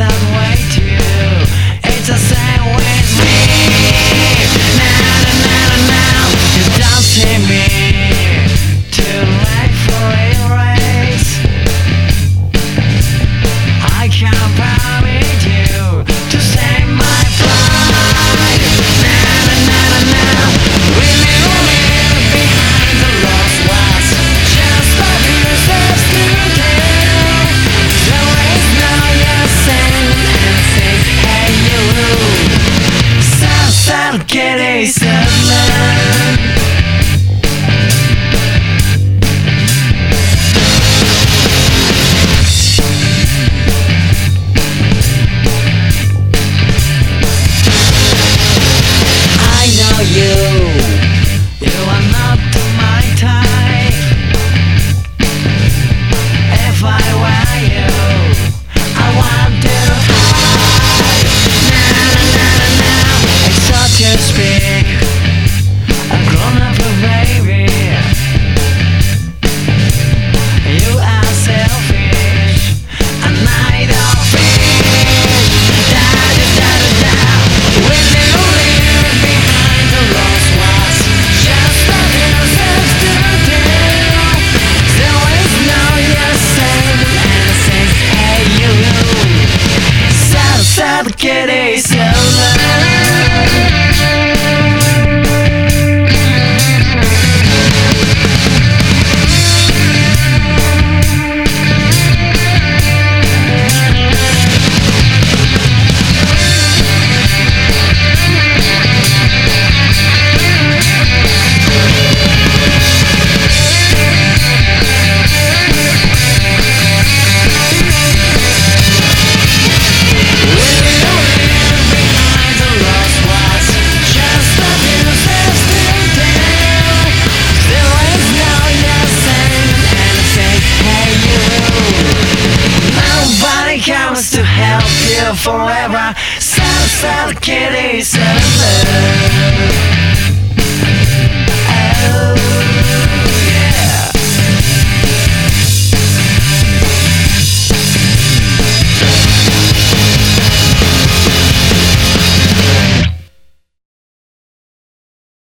someone get forever. Santa, Santa Kitty, Santa.